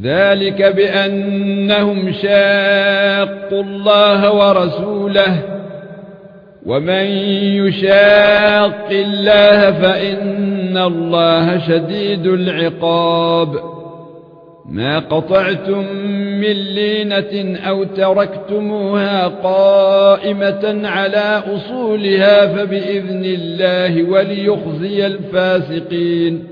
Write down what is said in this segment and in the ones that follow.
ذلك بأنهم شاقوا الله ورسوله. ومن يشاق الله فإن الله شديد العقاب. ما قطعتم من لينة أو تركتموها قائمة على أصولها فبإذن الله وليخزي الفاسقين.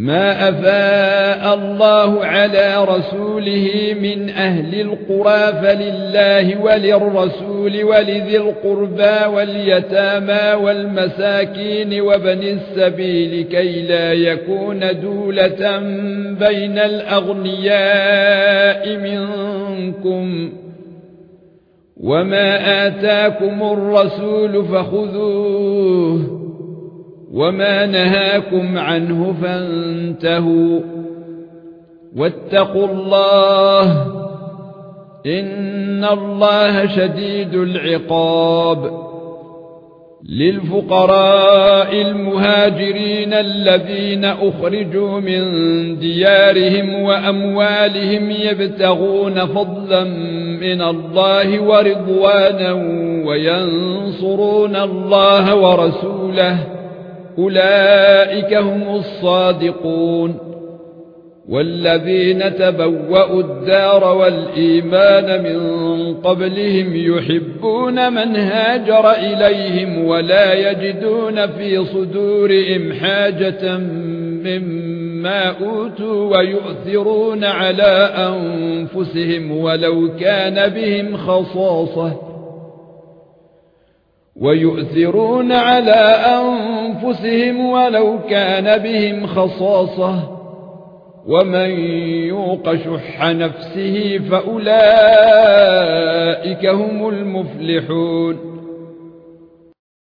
ما أفاء الله على رسوله من أهل القرى فلله وللرسول ولذي القربى واليتامى والمساكين وبن السبيل كي لا يكون دولة بين الأغنياء منكم وما آتاكم الرسول فخذوه وما نهاكم عنه فانتهوا واتقوا الله إن الله شديد العقاب للفقراء المهاجرين الذين أخرجوا من ديارهم وأموالهم يبتغون فضلا من الله ورضوانا وينصرون الله ورسوله أولئك هم الصادقون والذين تبوأوا الدار والإيمان من قبلهم يحبون من هاجر إليهم ولا يجدون في صدورهم حاجة مما أوتوا ويؤثرون على أنفسهم ولو كان بهم خصاصة ويؤثرون على أنفسهم ولو كان بهم خصاصة. ومن يوق شح نفسه فأولئك هم المفلحون.